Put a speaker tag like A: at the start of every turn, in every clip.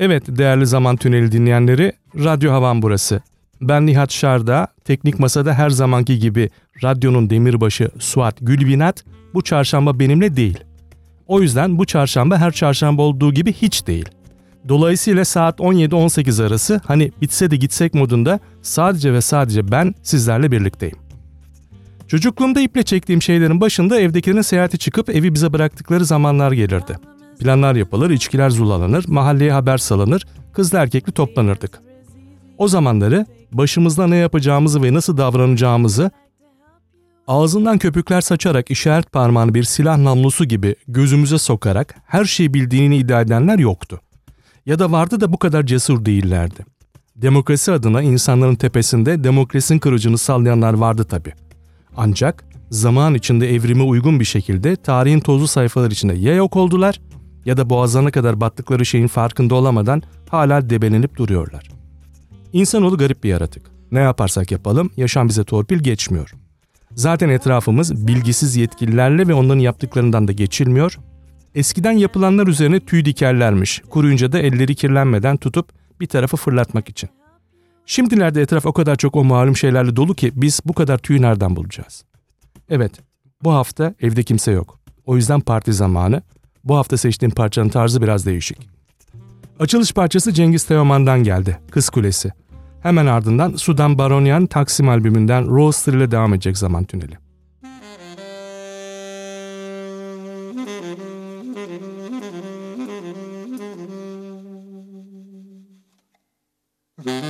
A: Evet değerli Zaman Tüneli dinleyenleri, Radyo Havan burası. Ben Nihat Şarda, Teknik Masa'da her zamanki gibi radyonun demirbaşı Suat Gülbinat bu çarşamba benimle değil. O yüzden bu çarşamba her çarşamba olduğu gibi hiç değil. Dolayısıyla saat 17-18 arası hani bitse de gitsek modunda sadece ve sadece ben sizlerle birlikteyim. Çocukluğumda iple çektiğim şeylerin başında evdekilerin seyahati çıkıp evi bize bıraktıkları zamanlar gelirdi. Planlar yapılır, içkiler zulalanır, mahalleye haber salınır, kızlı erkekli toplanırdık. O zamanları başımızda ne yapacağımızı ve nasıl davranacağımızı ağzından köpükler saçarak işaret parmağını bir silah namlusu gibi gözümüze sokarak her şeyi bildiğini iddia edenler yoktu. Ya da vardı da bu kadar cesur değillerdi. Demokrasi adına insanların tepesinde demokrasinin kırıcını sallayanlar vardı tabii. Ancak zaman içinde evrime uygun bir şekilde tarihin tozlu sayfalar içinde ya yok oldular ya da boğazlarına kadar battıkları şeyin farkında olamadan hala debelenip duruyorlar. İnsanoğlu garip bir yaratık. Ne yaparsak yapalım yaşam bize torpil geçmiyor. Zaten etrafımız bilgisiz yetkililerle ve onların yaptıklarından da geçilmiyor. Eskiden yapılanlar üzerine tüy dikerlermiş. Kuruyunca da elleri kirlenmeden tutup bir tarafa fırlatmak için. Şimdilerde etraf o kadar çok o malum şeylerle dolu ki biz bu kadar tüyü nereden bulacağız? Evet, bu hafta evde kimse yok. O yüzden parti zamanı. Bu hafta seçtiğim parçanın tarzı biraz değişik. Açılış parçası Cengiz Teoman'dan geldi. Kız Kulesi. Hemen ardından Sudan Baronyan Taksim albümünden Roaster ile devam edecek zaman tüneli. Mm-hmm.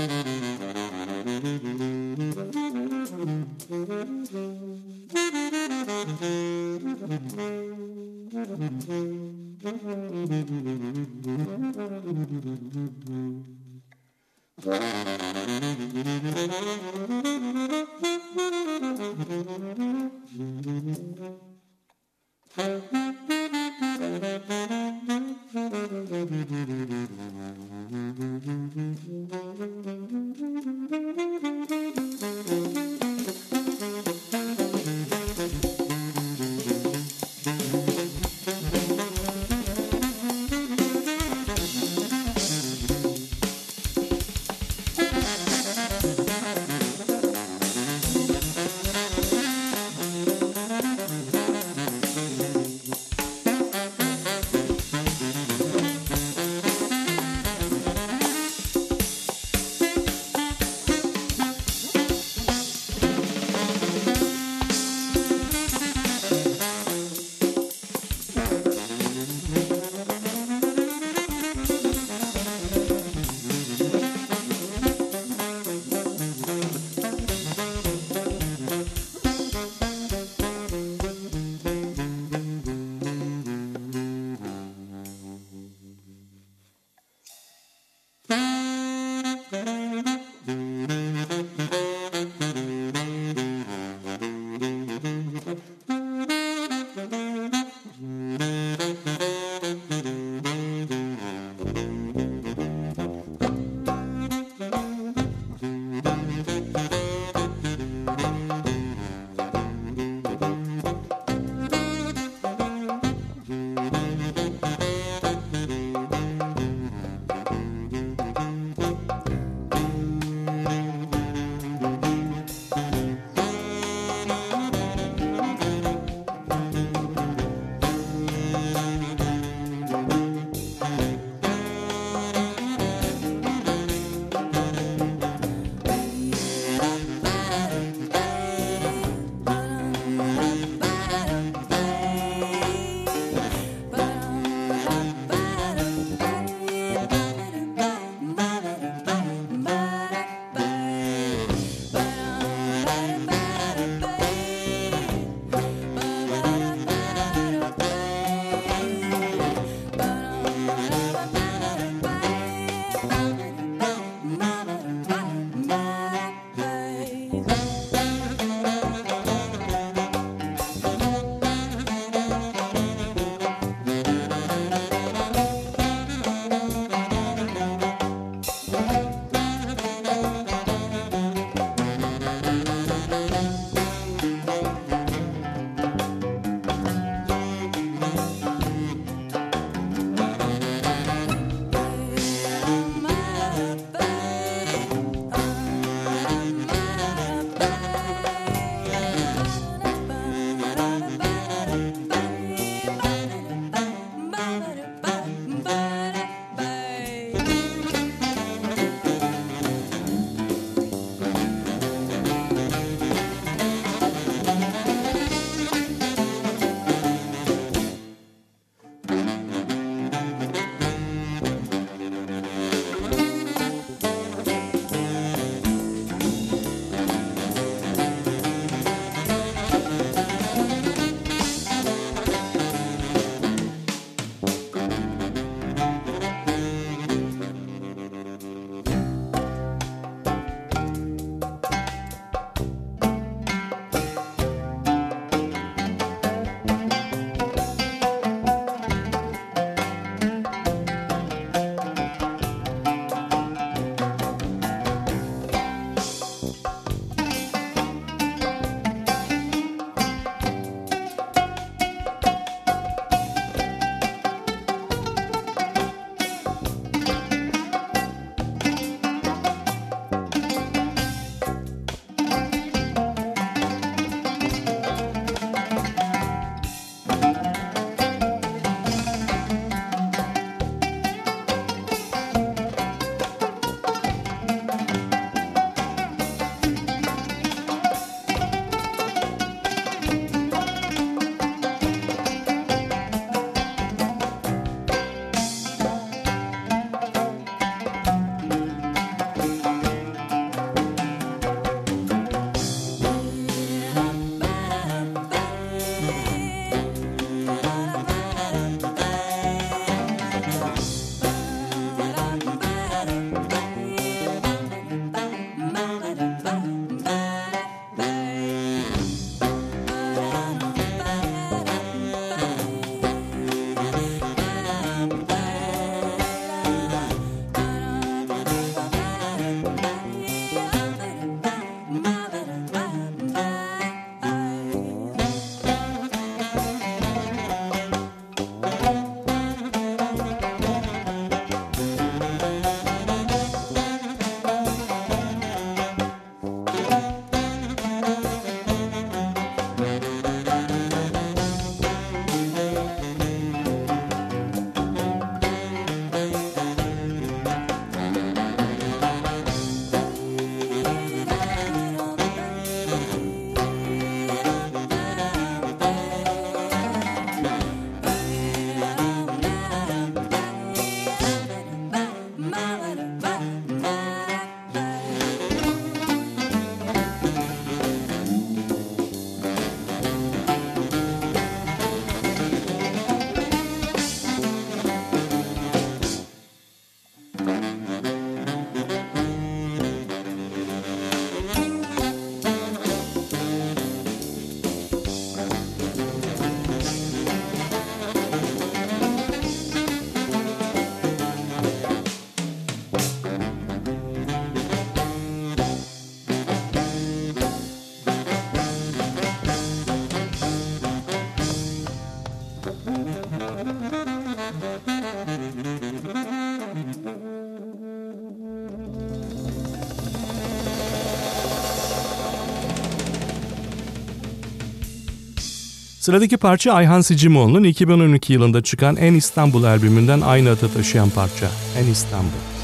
B: Sıradaki parça Ayhan Sicimoğlu'nun 2012 yılında çıkan En İstanbul albümünden aynı adı taşıyan parça. En İstanbul.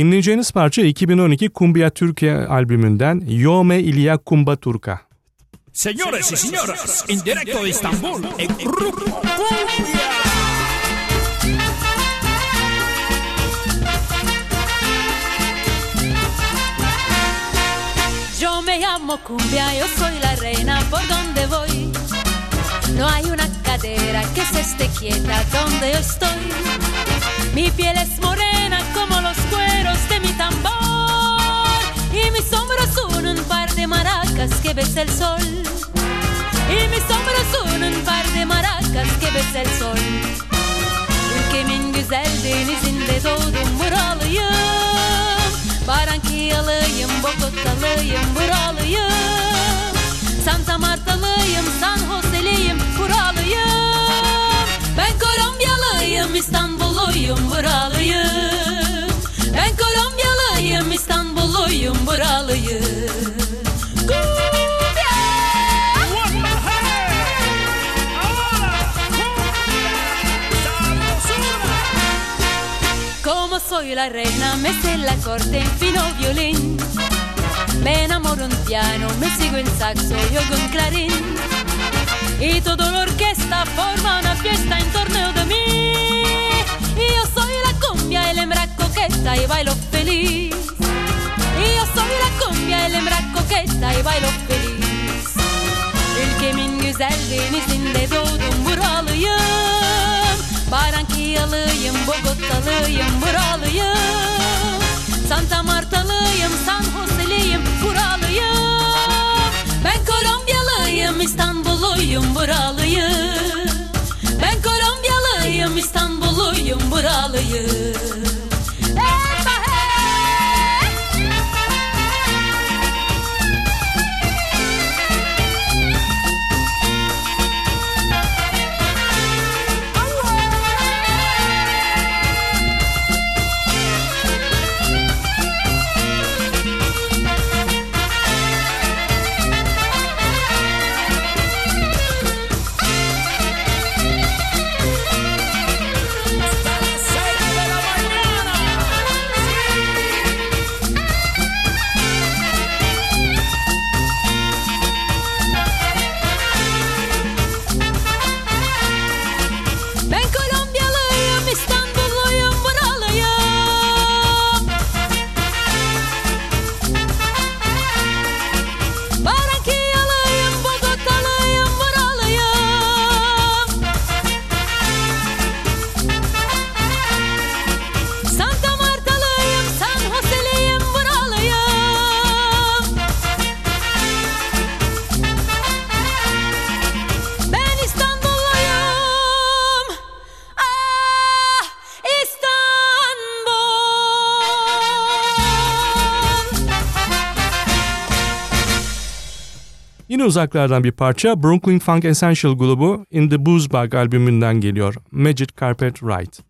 A: Dinleyeceğiniz parça 2012 Cumbia Türkiye albümünden Yo me ilia Kumba Turka.
C: Señores y señoras, en directo de Estambul, el Grupo Cumbia.
D: Yo me llamo cumbia, yo soy la reina por donde voy. No hay una cadera que se esté quieta donde yo estoy. Mi piel es morena como los mi tambor. Y mis hombros son un par de maracas que besa el sol. Y mis hombros son un par de maracas que besa el sol. Ülkemin güzel denizinde doğdum buralıyım Barrankiyalıyım, Bogotalıyım, buralıyım Santa Martalıyım, San Jose'liyim, buralıyım Ben Kolombiyalıyım, İstanbulluyum, buralıyım Buralıyım. Como soy la reina, me sé la corte en fino violín. Me enamoro un piano, me sigo en saxo y oigo un clarín. Y toda la orquesta forma una fiesta en torno de mí. Y yo soy la cumbia, el hembra coqueta y bailo feliz. Yo soy la cumbia, el hembra coqueta y bailo feliz. Ülkemin güzel denizinde doğdum buralıyım. Barrankiyalıyım, Bogotalıyım, buralıyım. Santa Martalıyım, San Jose'liyim, buralıyım. Ben Kolombiyalıyım, İstanbulluyum, buralıyım. Ben Kolombiyalıyım, İstanbulluyum, buralıyım
A: uzaklardan bir parça Brooklyn Funk Essential grubu In the Booze Bag albümünden geliyor. Magic Carpet Ride.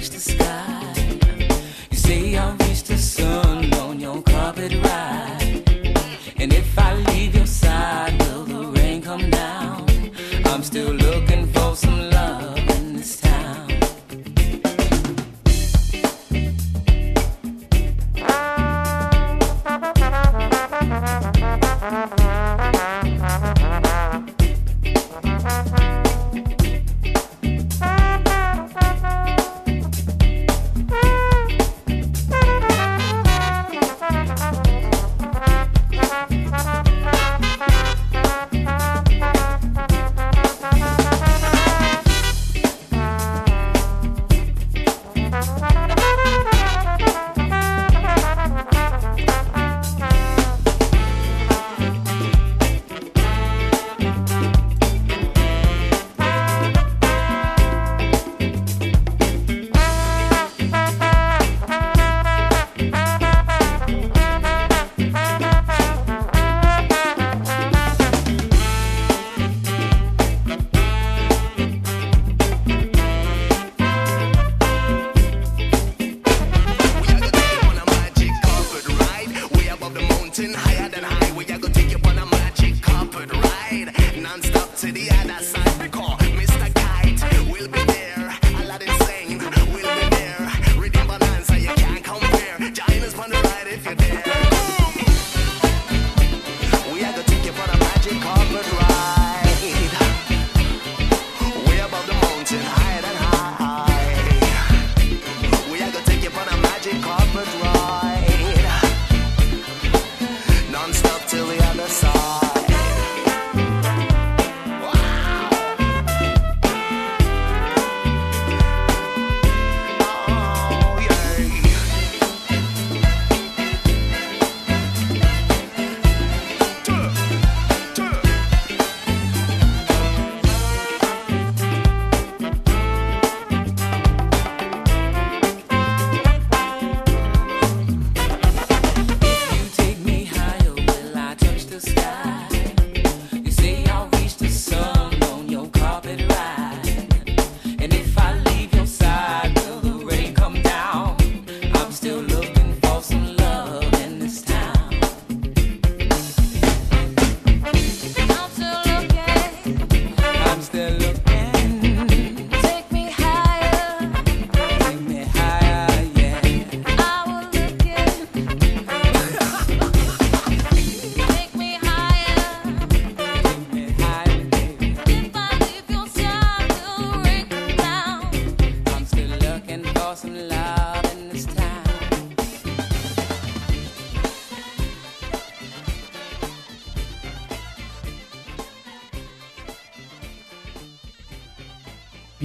E: touch the sky.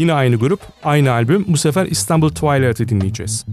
F: yine aynı grup, aynı albüm. Bu sefer İstanbul Twilight'ı dinleyeceğiz.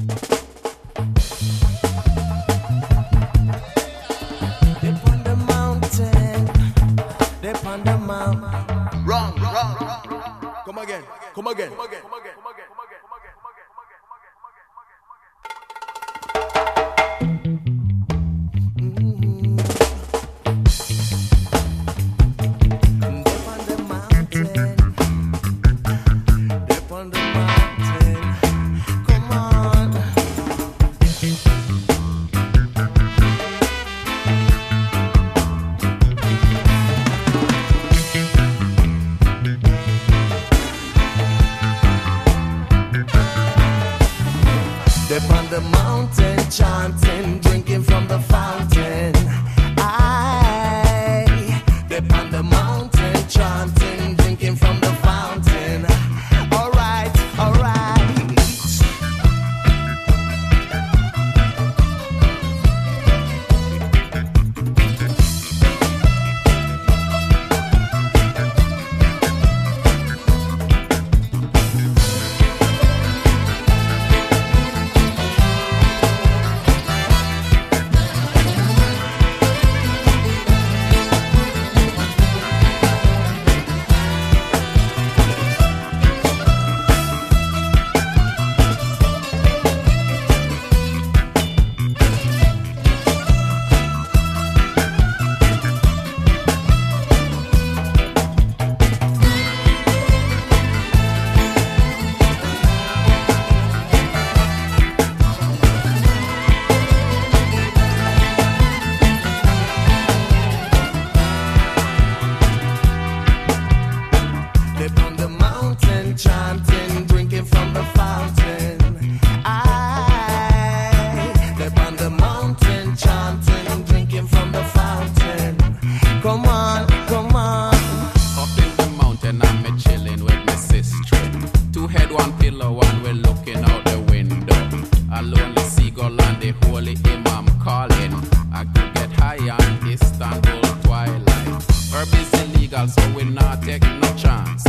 F: Zion, Istanbul, twilight. Herb is illegal, so we not take no chance.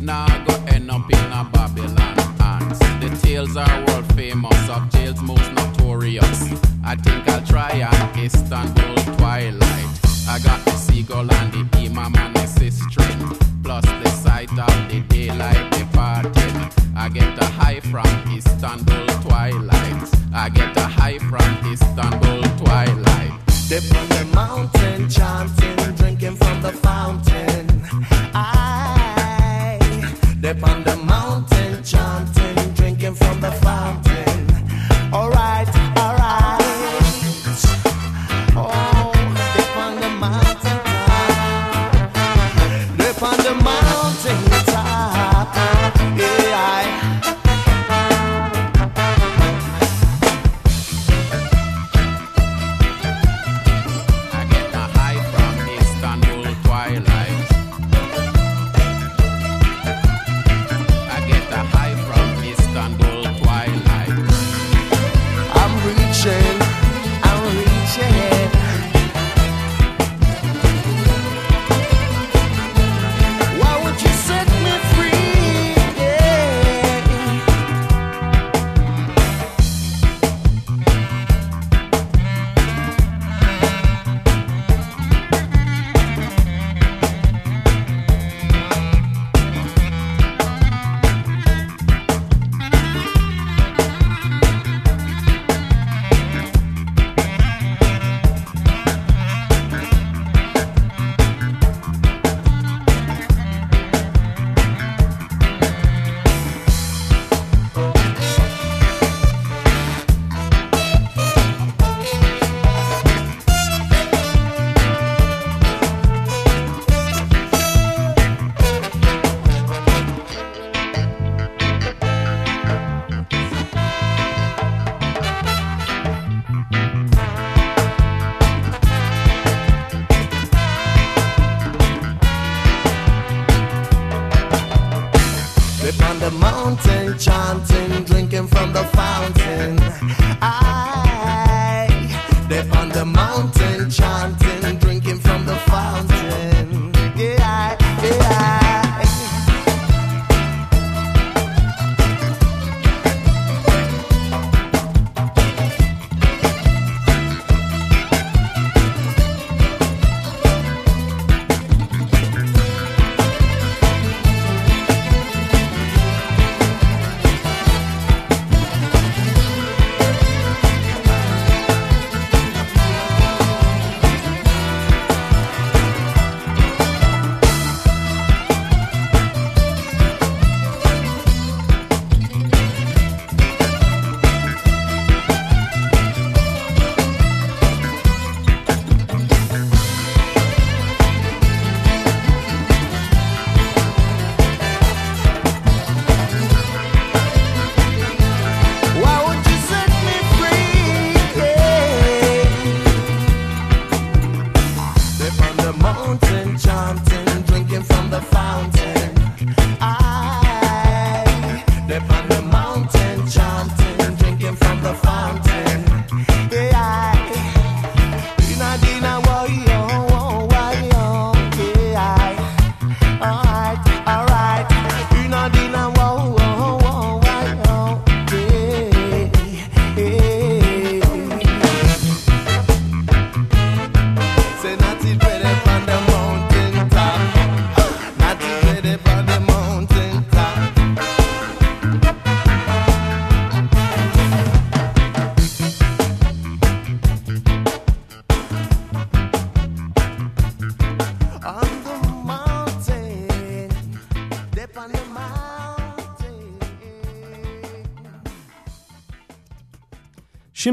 F: Now nah, go end up in a Babylon ants. The tales are world famous of jail's most notorious. I think I'll try an Istanbul twilight. I got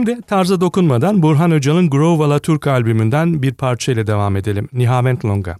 A: Şimdi tarza dokunmadan Burhan Hoca'nın Grovala Türk albümünden bir parça ile devam edelim. Nihavent Longa.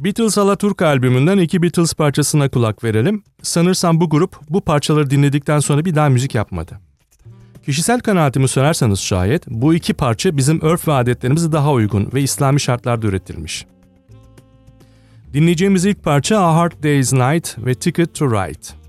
A: Beatles Alaturka albümünden iki Beatles parçasına kulak verelim. Sanırsam bu grup bu parçaları dinledikten sonra bir daha müzik yapmadı. Kişisel kanaatimi sorarsanız şayet bu iki parça bizim örf ve adetlerimize daha uygun ve İslami şartlarda üretilmiş. Dinleyeceğimiz ilk parça A Hard Day's Night ve Ticket to Ride.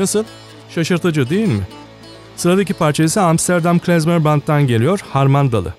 A: Nasıl? Şaşırtıcı değil mi? Sıradaki parça ise Amsterdam Klezmer Band'dan geliyor Harmandalı.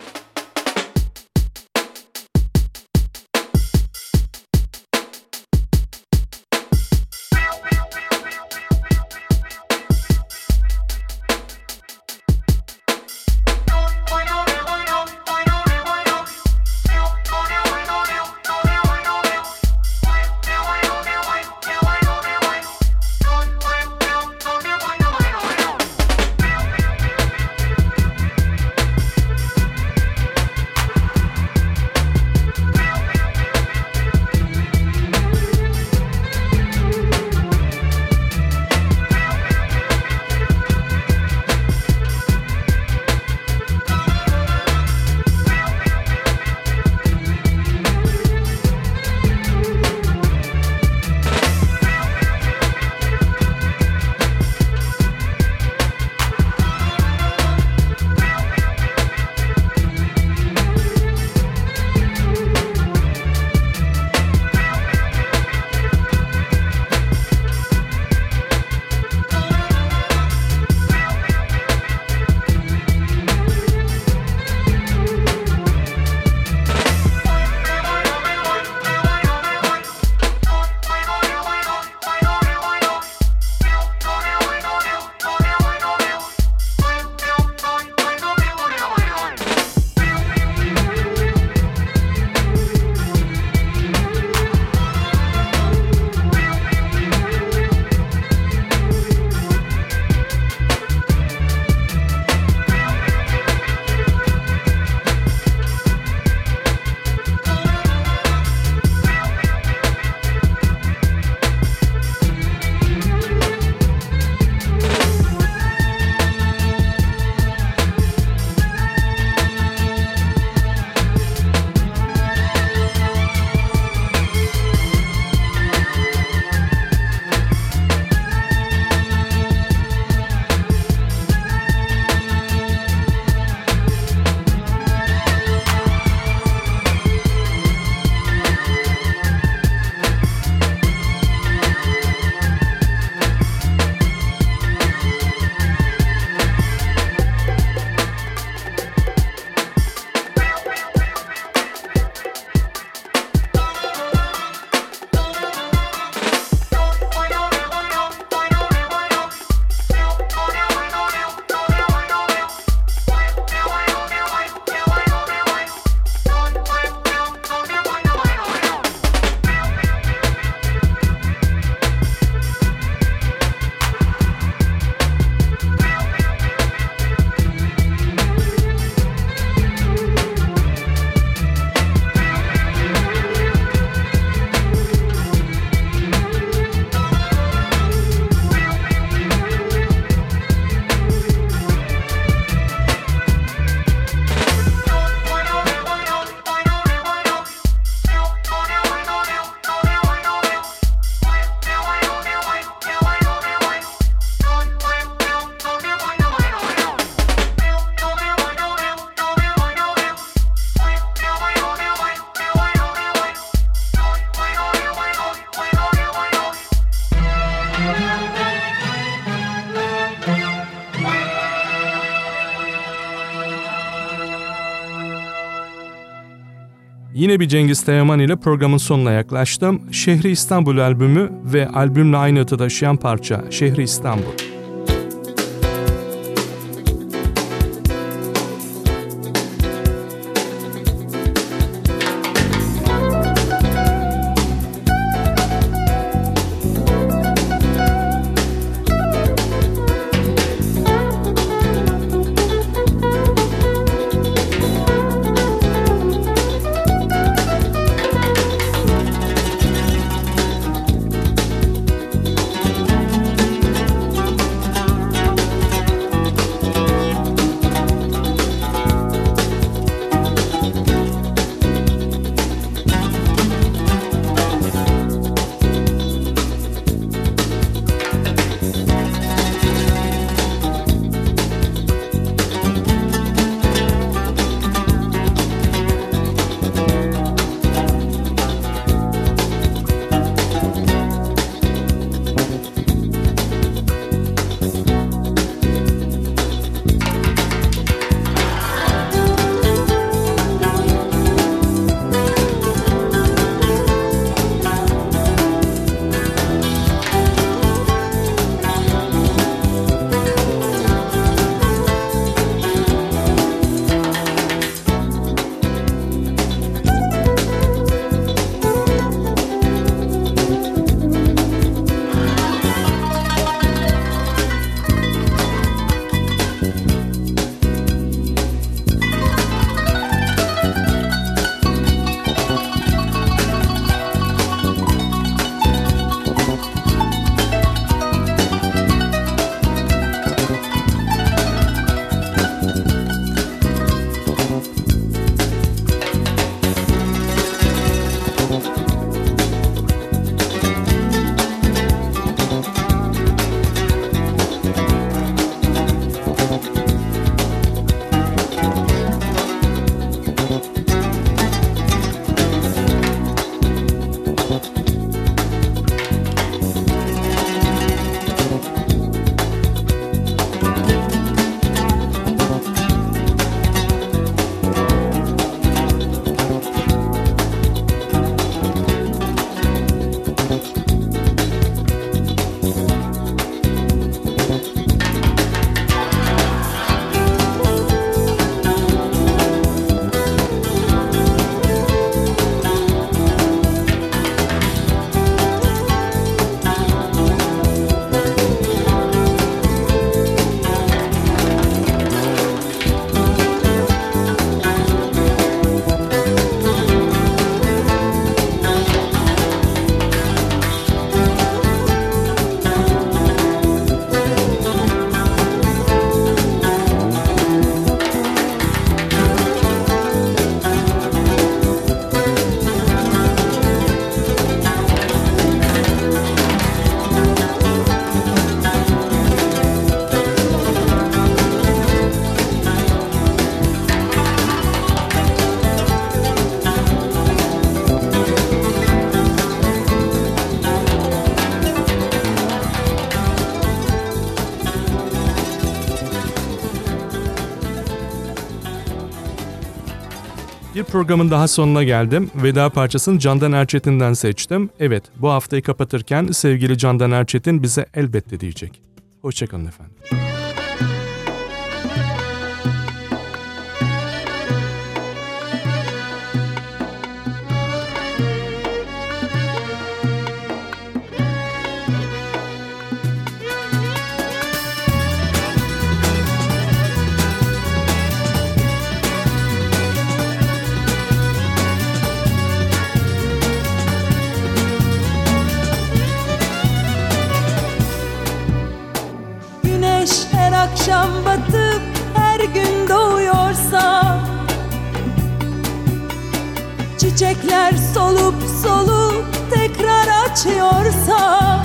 A: Yine bir Cengiz Teoman ile programın sonuna yaklaştım. Şehri İstanbul albümü ve albümle aynı adı taşıyan parça Şehri İstanbul. Programın daha sonuna geldim. Veda parçasını Candan Erçetin'den seçtim. Evet, bu haftayı kapatırken sevgili Candan Erçetin bize elbette diyecek. Hoşçakalın efendim.
G: Akşam batıp her gün doğuyorsa Çiçekler solup solup tekrar açıyorsa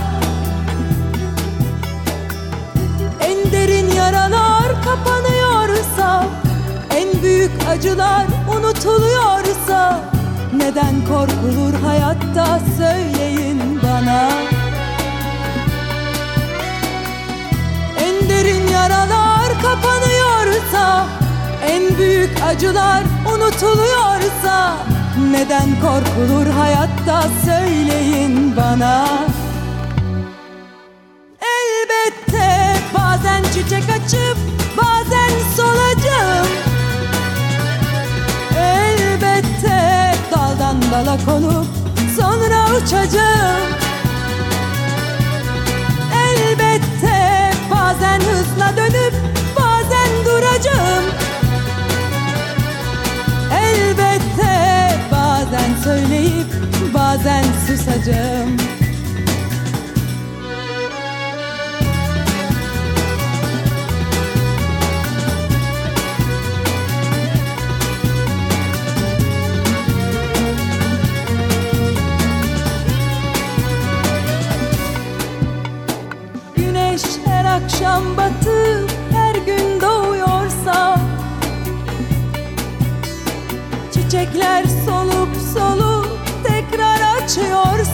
G: En derin yaralar kapanıyorsa En büyük acılar unutuluyorsa Neden korkulur hayatta söyleyin bana yaralar kapanıyorsa En büyük acılar unutuluyorsa Neden korkulur hayatta söyleyin bana. Elbette bazen çiçek açıp bazen solacağım Elbette daldan dala konup sonra uçacağım bazen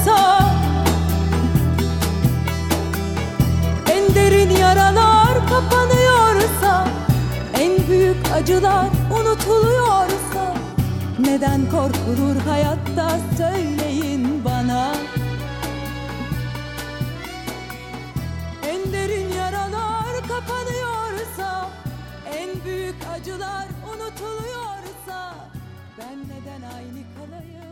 G: açıyorsa En derin yaralar kapanıyorsa En büyük acılar unutuluyorsa Neden korkulur hayatta söyleyin bana. En derin yaralar kapanıyorsa En büyük acılar unutuluyorsa Ben neden aynı kalayım